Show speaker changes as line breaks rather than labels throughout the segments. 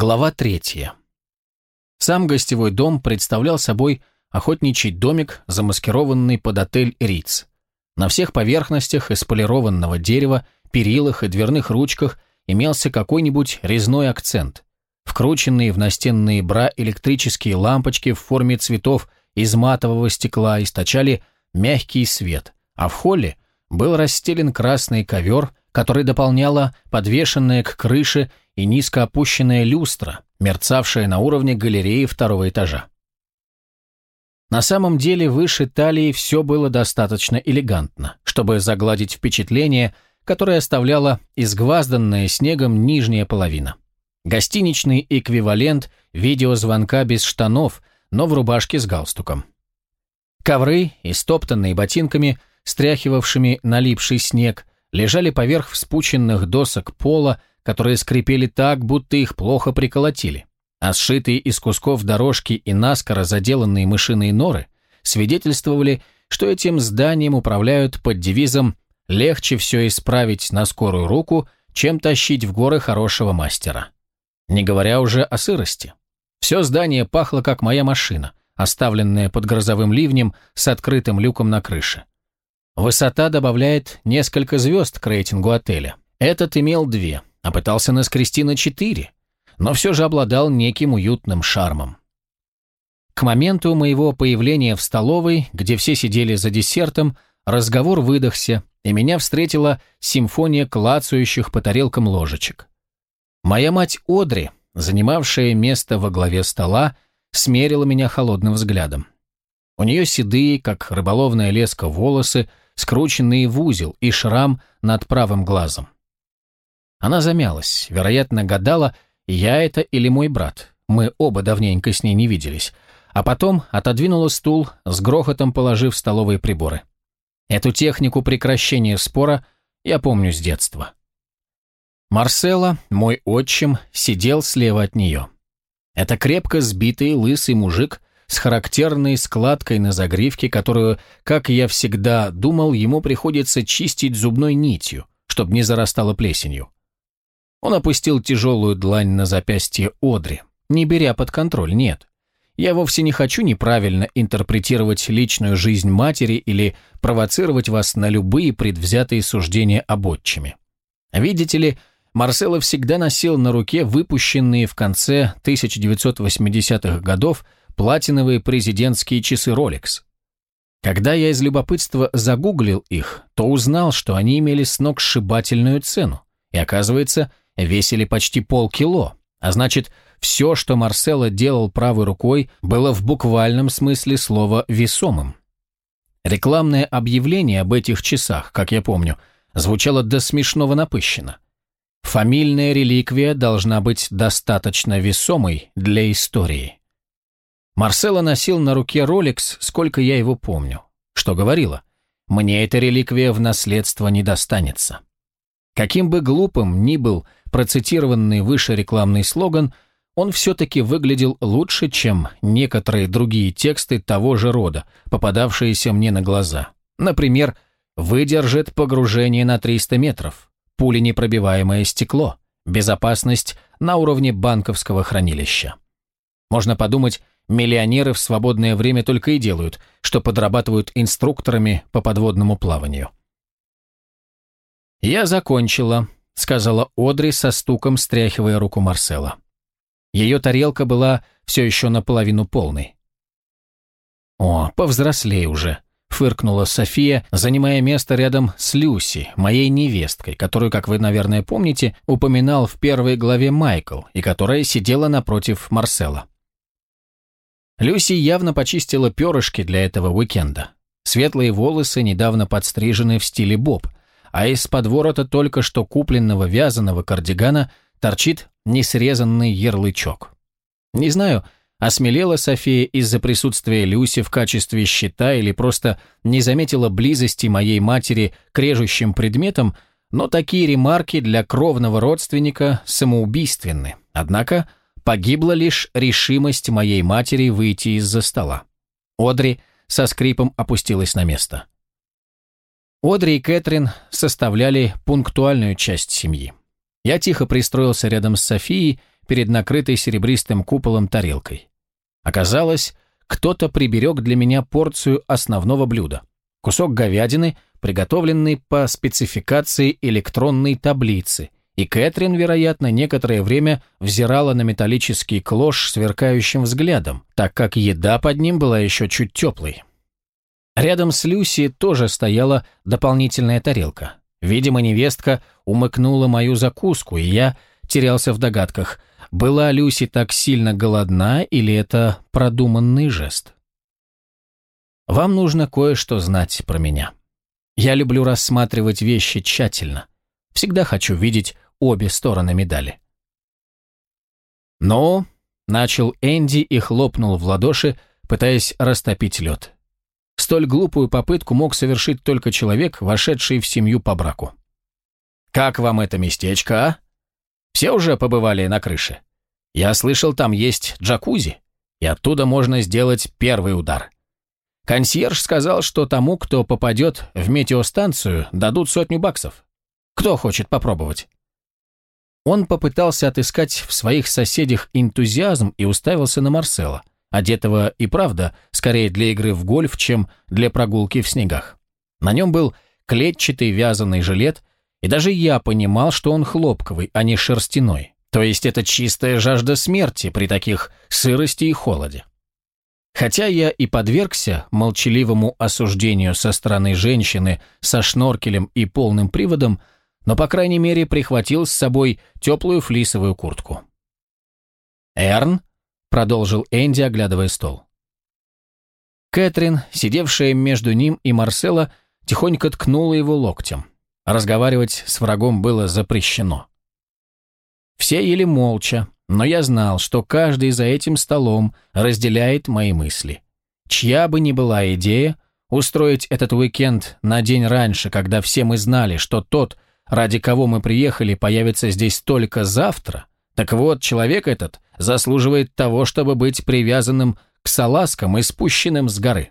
Глава третья. Сам гостевой дом представлял собой охотничий домик, замаскированный под отель «Риц». На всех поверхностях из полированного дерева, перилах и дверных ручках имелся какой-нибудь резной акцент. Вкрученные в настенные бра электрические лампочки в форме цветов из матового стекла источали мягкий свет, а в холле был расстелен красный ковер, который дополняла подвешенная к крыше и низко опущенная люстра, мерцавшая на уровне галереи второго этажа. На самом деле выше талии все было достаточно элегантно, чтобы загладить впечатление, которое оставляла изгвазданная снегом нижняя половина. Гостиничный эквивалент видеозвонка без штанов, но в рубашке с галстуком. Ковры, истоптанные ботинками, стряхивавшими налипший снег, лежали поверх вспученных досок пола, которые скрипели так, будто их плохо приколотили, а сшитые из кусков дорожки и наскоро заделанные мышиные норы свидетельствовали, что этим зданием управляют под девизом «легче все исправить на скорую руку, чем тащить в горы хорошего мастера». Не говоря уже о сырости. Все здание пахло, как моя машина, оставленная под грозовым ливнем с открытым люком на крыше. Высота добавляет несколько звезд к рейтингу отеля. Этот имел две, а пытался наскрести на четыре, но все же обладал неким уютным шармом. К моменту моего появления в столовой, где все сидели за десертом, разговор выдохся, и меня встретила симфония клацающих по тарелкам ложечек. Моя мать Одри, занимавшая место во главе стола, смерила меня холодным взглядом. У нее седые, как рыболовная леска, волосы, скрученные в узел и шрам над правым глазом. Она замялась, вероятно, гадала, я это или мой брат. Мы оба давненько с ней не виделись. А потом отодвинула стул, с грохотом положив столовые приборы. Эту технику прекращения спора я помню с детства. Марсела, мой отчим, сидел слева от нее. Это крепко сбитый лысый мужик с характерной складкой на загривке, которую, как я всегда думал, ему приходится чистить зубной нитью, чтобы не зарастало плесенью. Он опустил тяжелую длань на запястье Одри, не беря под контроль, нет. Я вовсе не хочу неправильно интерпретировать личную жизнь матери или провоцировать вас на любые предвзятые суждения об отчиме. Видите ли, Марсело всегда носил на руке выпущенные в конце 1980-х годов платиновые президентские часы Rolex. Когда я из любопытства загуглил их, то узнал, что они имели сногсшибательную цену, и, оказывается, весили почти полкило, а значит, все, что Марсело делал правой рукой, было в буквальном смысле слова весомым. Рекламное объявление об этих часах, как я помню, звучало до смешного напыщенно. Фамильная реликвия должна быть достаточно весомой для истории. Марсело носил на руке Rolex, сколько я его помню. Что говорила? Мне эта реликвия в наследство не достанется. Каким бы глупым ни был процитированный выше рекламный слоган, он все-таки выглядел лучше, чем некоторые другие тексты того же рода, попадавшиеся мне на глаза. Например, «Выдержит погружение на 300 метров», «Пуленепробиваемое стекло», «Безопасность на уровне банковского хранилища». Можно подумать, Миллионеры в свободное время только и делают, что подрабатывают инструкторами по подводному плаванию. «Я закончила», — сказала Одри со стуком, стряхивая руку Марсела. Ее тарелка была все еще наполовину полной. «О, повзрослей уже», — фыркнула София, занимая место рядом с Люси, моей невесткой, которую, как вы, наверное, помните, упоминал в первой главе Майкл, и которая сидела напротив Марсела. Люси явно почистила перышки для этого уикенда. Светлые волосы недавно подстрижены в стиле боб, а из-под ворота только что купленного вязаного кардигана торчит несрезанный ярлычок. Не знаю, осмелела София из-за присутствия Люси в качестве щита или просто не заметила близости моей матери к режущим предметам, но такие ремарки для кровного родственника самоубийственны. Однако Погибла лишь решимость моей матери выйти из-за стола. Одри со скрипом опустилась на место. Одри и Кэтрин составляли пунктуальную часть семьи. Я тихо пристроился рядом с Софией, перед накрытой серебристым куполом тарелкой. Оказалось, кто-то приберег для меня порцию основного блюда. Кусок говядины, приготовленный по спецификации электронной таблицы, и Кэтрин, вероятно, некоторое время взирала на металлический клош сверкающим взглядом, так как еда под ним была еще чуть теплой. Рядом с Люси тоже стояла дополнительная тарелка. Видимо, невестка умыкнула мою закуску, и я терялся в догадках, была Люси так сильно голодна или это продуманный жест. Вам нужно кое-что знать про меня. Я люблю рассматривать вещи тщательно. Всегда хочу видеть обе стороны медали. Но начал Энди и хлопнул в ладоши, пытаясь растопить лед. Столь глупую попытку мог совершить только человек, вошедший в семью по браку. «Как вам это местечко, а? Все уже побывали на крыше? Я слышал, там есть джакузи, и оттуда можно сделать первый удар. Консьерж сказал, что тому, кто попадет в метеостанцию, дадут сотню баксов. Кто хочет попробовать?» Он попытался отыскать в своих соседях энтузиазм и уставился на Марсела, одетого и правда скорее для игры в гольф, чем для прогулки в снегах. На нем был клетчатый вязаный жилет, и даже я понимал, что он хлопковый, а не шерстяной. То есть это чистая жажда смерти при таких сырости и холоде. Хотя я и подвергся молчаливому осуждению со стороны женщины со шноркелем и полным приводом, но, по крайней мере, прихватил с собой теплую флисовую куртку. «Эрн?» — продолжил Энди, оглядывая стол. Кэтрин, сидевшая между ним и Марсела, тихонько ткнула его локтем. Разговаривать с врагом было запрещено. Все ели молча, но я знал, что каждый за этим столом разделяет мои мысли. Чья бы ни была идея, устроить этот уикенд на день раньше, когда все мы знали, что тот, ради кого мы приехали, появится здесь только завтра, так вот, человек этот заслуживает того, чтобы быть привязанным к салазкам и спущенным с горы.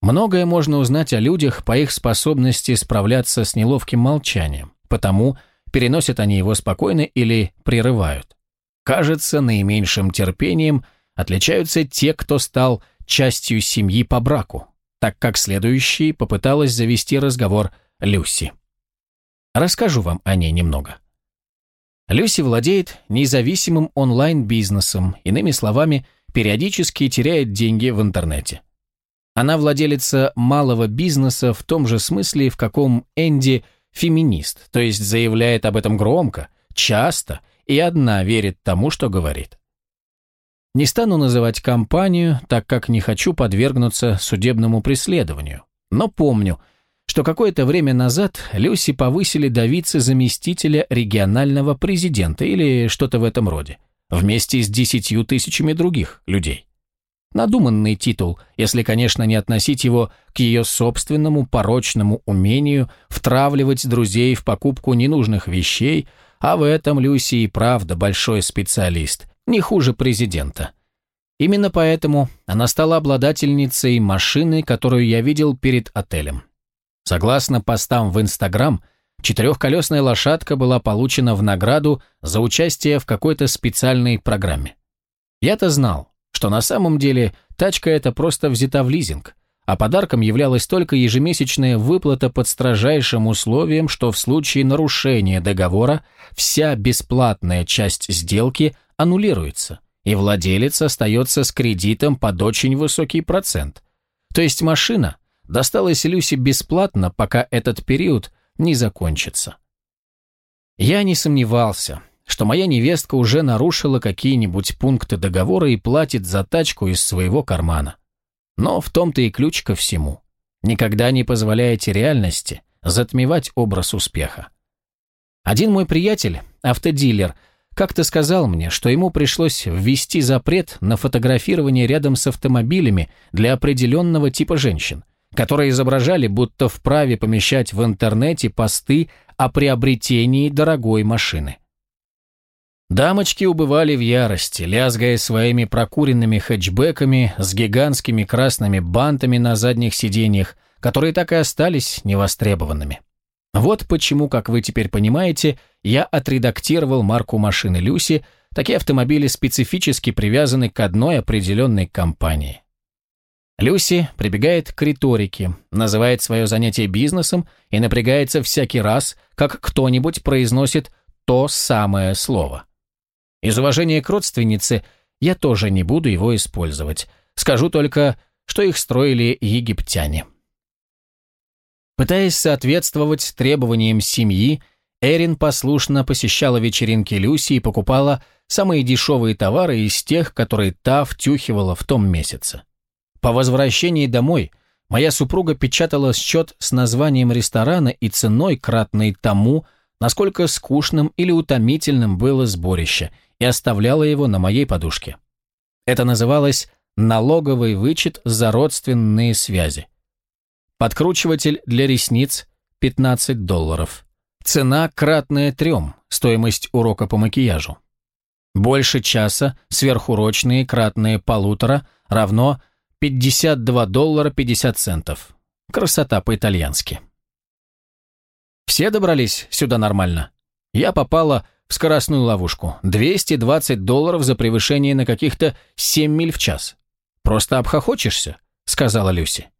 Многое можно узнать о людях по их способности справляться с неловким молчанием, потому переносят они его спокойно или прерывают. Кажется, наименьшим терпением отличаются те, кто стал частью семьи по браку, так как следующей попыталась завести разговор Люси. Расскажу вам о ней немного. Люси владеет независимым онлайн-бизнесом, иными словами, периодически теряет деньги в интернете. Она владелица малого бизнеса в том же смысле, в каком Энди феминист, то есть заявляет об этом громко, часто и одна верит тому, что говорит. Не стану называть компанию, так как не хочу подвергнуться судебному преследованию, но помню, что какое-то время назад Люси повысили до вице-заместителя регионального президента или что-то в этом роде, вместе с десятью тысячами других людей. Надуманный титул, если, конечно, не относить его к ее собственному порочному умению втравливать друзей в покупку ненужных вещей, а в этом Люси и правда большой специалист, не хуже президента. Именно поэтому она стала обладательницей машины, которую я видел перед отелем. Согласно постам в Инстаграм, четырехколесная лошадка была получена в награду за участие в какой-то специальной программе. Я-то знал, что на самом деле тачка эта просто взята в лизинг, а подарком являлась только ежемесячная выплата под строжайшим условием, что в случае нарушения договора вся бесплатная часть сделки аннулируется, и владелец остается с кредитом под очень высокий процент. То есть машина досталась Люсе бесплатно, пока этот период не закончится. Я не сомневался – что моя невестка уже нарушила какие-нибудь пункты договора и платит за тачку из своего кармана. Но в том-то и ключ ко всему. Никогда не позволяйте реальности затмевать образ успеха. Один мой приятель, автодилер, как-то сказал мне, что ему пришлось ввести запрет на фотографирование рядом с автомобилями для определенного типа женщин, которые изображали, будто вправе помещать в интернете посты о приобретении дорогой машины. Дамочки убывали в ярости, лязгая своими прокуренными хэтчбеками с гигантскими красными бантами на задних сиденьях, которые так и остались невостребованными. Вот почему, как вы теперь понимаете, я отредактировал марку машины Люси, такие автомобили специфически привязаны к одной определенной компании. Люси прибегает к риторике, называет свое занятие бизнесом и напрягается всякий раз, как кто-нибудь произносит то самое слово. Из уважения к родственнице я тоже не буду его использовать. Скажу только, что их строили египтяне. Пытаясь соответствовать требованиям семьи, Эрин послушно посещала вечеринки Люси и покупала самые дешевые товары из тех, которые та втюхивала в том месяце. По возвращении домой моя супруга печатала счет с названием ресторана и ценой, кратной тому, насколько скучным или утомительным было сборище, и оставляла его на моей подушке. Это называлось «налоговый вычет за родственные связи». Подкручиватель для ресниц – 15 долларов. Цена кратная трем, стоимость урока по макияжу. Больше часа, сверхурочные, кратные полутора, равно 52 доллара 50 центов. Красота по-итальянски. Все добрались сюда нормально. Я попала в скоростную ловушку. 220 долларов за превышение на каких-то 7 миль в час. Просто обхохочешься, сказала Люси.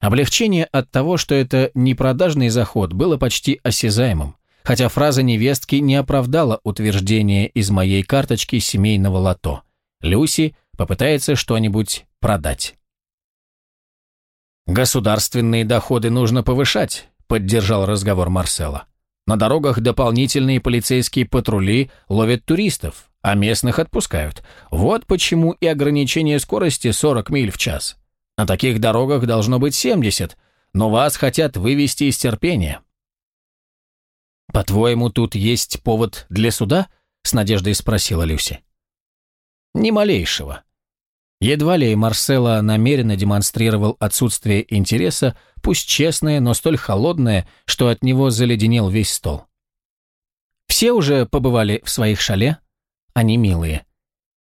Облегчение от того, что это не продажный заход, было почти осязаемым, хотя фраза невестки не оправдала утверждение из моей карточки семейного лото. Люси попытается что-нибудь продать. «Государственные доходы нужно повышать», — поддержал разговор Марсела. «На дорогах дополнительные полицейские патрули ловят туристов, а местных отпускают. Вот почему и ограничение скорости 40 миль в час. На таких дорогах должно быть 70, но вас хотят вывести из терпения». «По-твоему, тут есть повод для суда?» — с надеждой спросила Люси. «Ни малейшего. Едва ли Марсело намеренно демонстрировал отсутствие интереса, пусть честное, но столь холодное, что от него заледенел весь стол. Все уже побывали в своих шале? Они милые.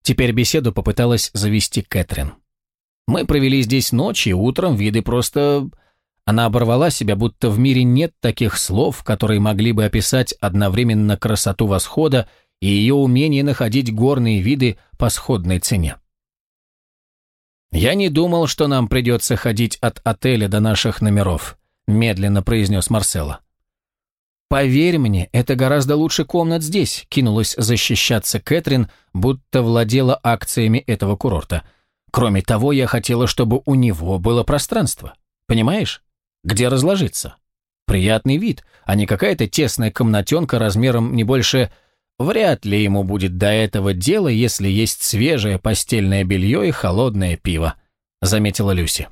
Теперь беседу попыталась завести Кэтрин. Мы провели здесь ночь и утром виды просто... Она оборвала себя, будто в мире нет таких слов, которые могли бы описать одновременно красоту восхода и ее умение находить горные виды по сходной цене. «Я не думал, что нам придется ходить от отеля до наших номеров», медленно произнес Марсело. «Поверь мне, это гораздо лучше комнат здесь», кинулась защищаться Кэтрин, будто владела акциями этого курорта. «Кроме того, я хотела, чтобы у него было пространство. Понимаешь? Где разложиться? Приятный вид, а не какая-то тесная комнатенка размером не больше Вряд ли ему будет до этого дела, если есть свежее постельное белье и холодное пиво», — заметила Люси.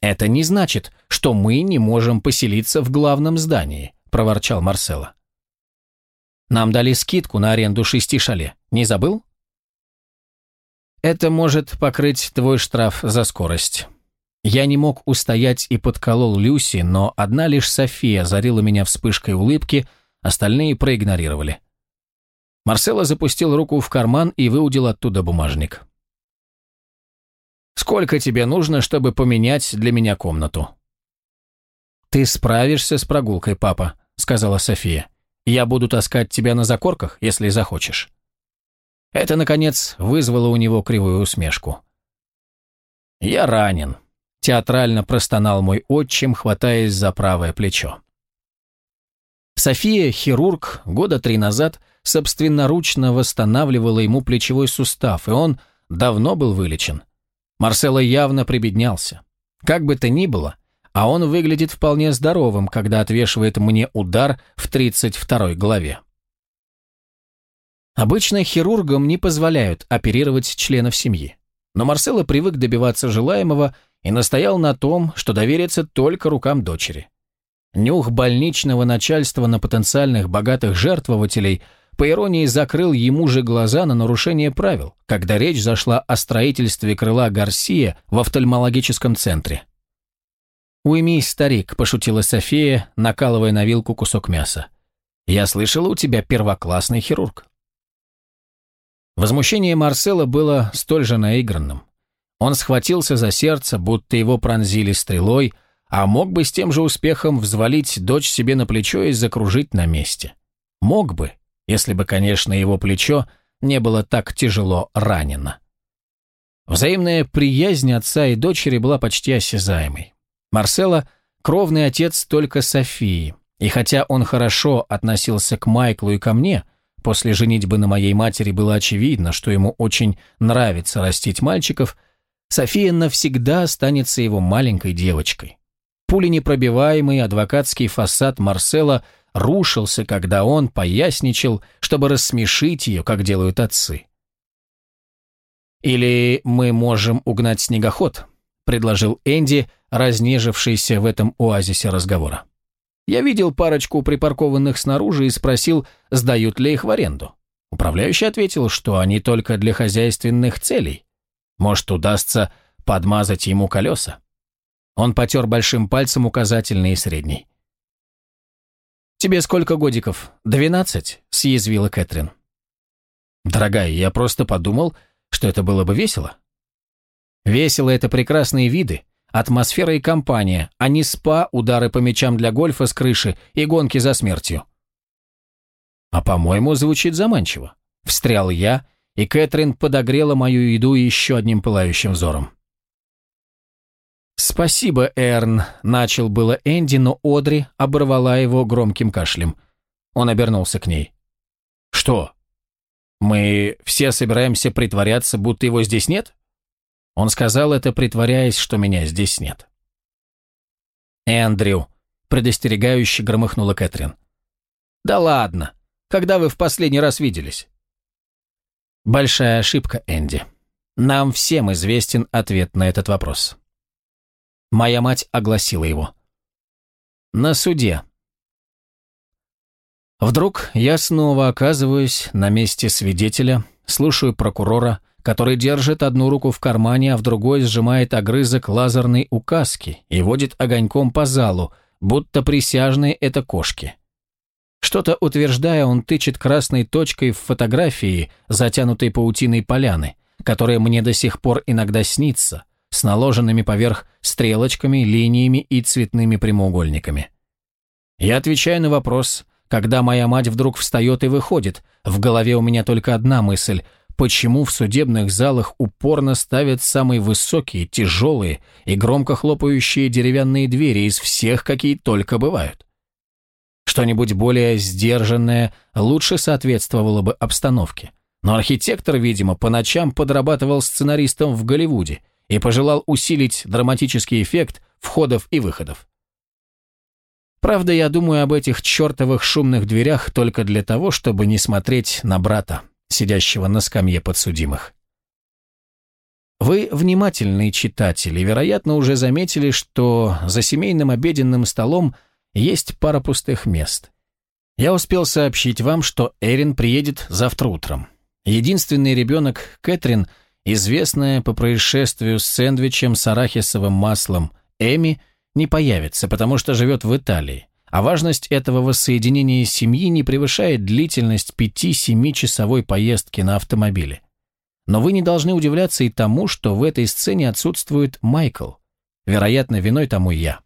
«Это не значит, что мы не можем поселиться в главном здании», — проворчал Марсело. «Нам дали скидку на аренду шести шале. Не забыл?» «Это может покрыть твой штраф за скорость». Я не мог устоять и подколол Люси, но одна лишь София озарила меня вспышкой улыбки — Остальные проигнорировали. Марсело запустил руку в карман и выудил оттуда бумажник. «Сколько тебе нужно, чтобы поменять для меня комнату?» «Ты справишься с прогулкой, папа», — сказала София. «Я буду таскать тебя на закорках, если захочешь». Это, наконец, вызвало у него кривую усмешку. «Я ранен», — театрально простонал мой отчим, хватаясь за правое плечо. София, хирург, года три назад собственноручно восстанавливала ему плечевой сустав, и он давно был вылечен. Марсело явно прибеднялся. Как бы то ни было, а он выглядит вполне здоровым, когда отвешивает мне удар в 32 главе. Обычно хирургам не позволяют оперировать членов семьи. Но Марсело привык добиваться желаемого и настоял на том, что доверится только рукам дочери. Нюх больничного начальства на потенциальных богатых жертвователей, по иронии, закрыл ему же глаза на нарушение правил, когда речь зашла о строительстве крыла Гарсия в офтальмологическом центре. «Уймись, старик», – пошутила София, накалывая на вилку кусок мяса. «Я слышала, у тебя первоклассный хирург». Возмущение Марсела было столь же наигранным. Он схватился за сердце, будто его пронзили стрелой – а мог бы с тем же успехом взвалить дочь себе на плечо и закружить на месте. Мог бы, если бы, конечно, его плечо не было так тяжело ранено. Взаимная приязнь отца и дочери была почти осязаемой. Марсело – кровный отец только Софии, и хотя он хорошо относился к Майклу и ко мне, после женитьбы на моей матери было очевидно, что ему очень нравится растить мальчиков, София навсегда останется его маленькой девочкой. Пуленепробиваемый адвокатский фасад Марсела рушился, когда он поясничал, чтобы рассмешить ее, как делают отцы. «Или мы можем угнать снегоход», — предложил Энди, разнежившийся в этом оазисе разговора. Я видел парочку припаркованных снаружи и спросил, сдают ли их в аренду. Управляющий ответил, что они только для хозяйственных целей. Может, удастся подмазать ему колеса. Он потер большим пальцем указательный и средний. «Тебе сколько годиков? Двенадцать?» – съязвила Кэтрин. «Дорогая, я просто подумал, что это было бы весело». «Весело – это прекрасные виды, атмосфера и компания, а не спа, удары по мячам для гольфа с крыши и гонки за смертью». «А по-моему, звучит заманчиво», – встрял я, и Кэтрин подогрела мою еду еще одним пылающим взором. «Спасибо, Эрн», — начал было Энди, но Одри оборвала его громким кашлем. Он обернулся к ней. «Что? Мы все собираемся притворяться, будто его здесь нет?» Он сказал это, притворяясь, что меня здесь нет. «Эндрю», — предостерегающе громыхнула Кэтрин. «Да ладно. Когда вы в последний раз виделись?» Большая ошибка, Энди. Нам всем известен ответ на этот вопрос. Моя мать огласила его. На суде. Вдруг я снова оказываюсь на месте свидетеля, слушаю прокурора, который держит одну руку в кармане, а в другой сжимает огрызок лазерной указки и водит огоньком по залу, будто присяжные это кошки. Что-то утверждая, он тычет красной точкой в фотографии, затянутой паутиной поляны, которая мне до сих пор иногда снится, с наложенными поверх стрелочками, линиями и цветными прямоугольниками. Я отвечаю на вопрос, когда моя мать вдруг встает и выходит, в голове у меня только одна мысль – почему в судебных залах упорно ставят самые высокие, тяжелые и громко хлопающие деревянные двери из всех, какие только бывают? Что-нибудь более сдержанное лучше соответствовало бы обстановке. Но архитектор, видимо, по ночам подрабатывал сценаристом в Голливуде – и пожелал усилить драматический эффект входов и выходов. Правда, я думаю об этих чертовых шумных дверях только для того, чтобы не смотреть на брата, сидящего на скамье подсудимых. Вы внимательный читатель и, вероятно, уже заметили, что за семейным обеденным столом есть пара пустых мест. Я успел сообщить вам, что Эрин приедет завтра утром. Единственный ребенок Кэтрин – Известная по происшествию с сэндвичем с арахисовым маслом Эми не появится, потому что живет в Италии, а важность этого воссоединения семьи не превышает длительность 5-7 часовой поездки на автомобиле. Но вы не должны удивляться и тому, что в этой сцене отсутствует Майкл. Вероятно, виной тому я.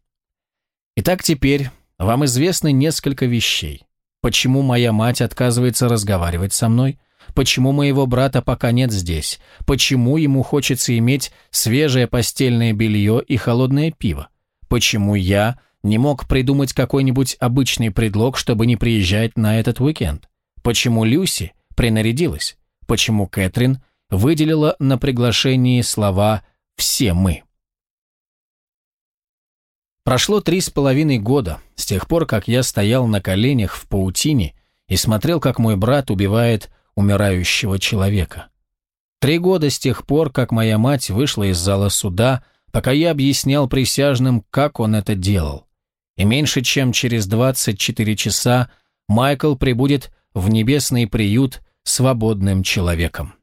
Итак, теперь вам известны несколько вещей. Почему моя мать отказывается разговаривать со мной – Почему моего брата пока нет здесь? Почему ему хочется иметь свежее постельное белье и холодное пиво? Почему я не мог придумать какой-нибудь обычный предлог, чтобы не приезжать на этот уикенд? Почему Люси принарядилась? Почему Кэтрин выделила на приглашении слова «все мы»? Прошло три с половиной года с тех пор, как я стоял на коленях в паутине и смотрел, как мой брат убивает умирающего человека. Три года с тех пор, как моя мать вышла из зала суда, пока я объяснял присяжным, как он это делал. И меньше чем через 24 часа Майкл прибудет в небесный приют свободным человеком.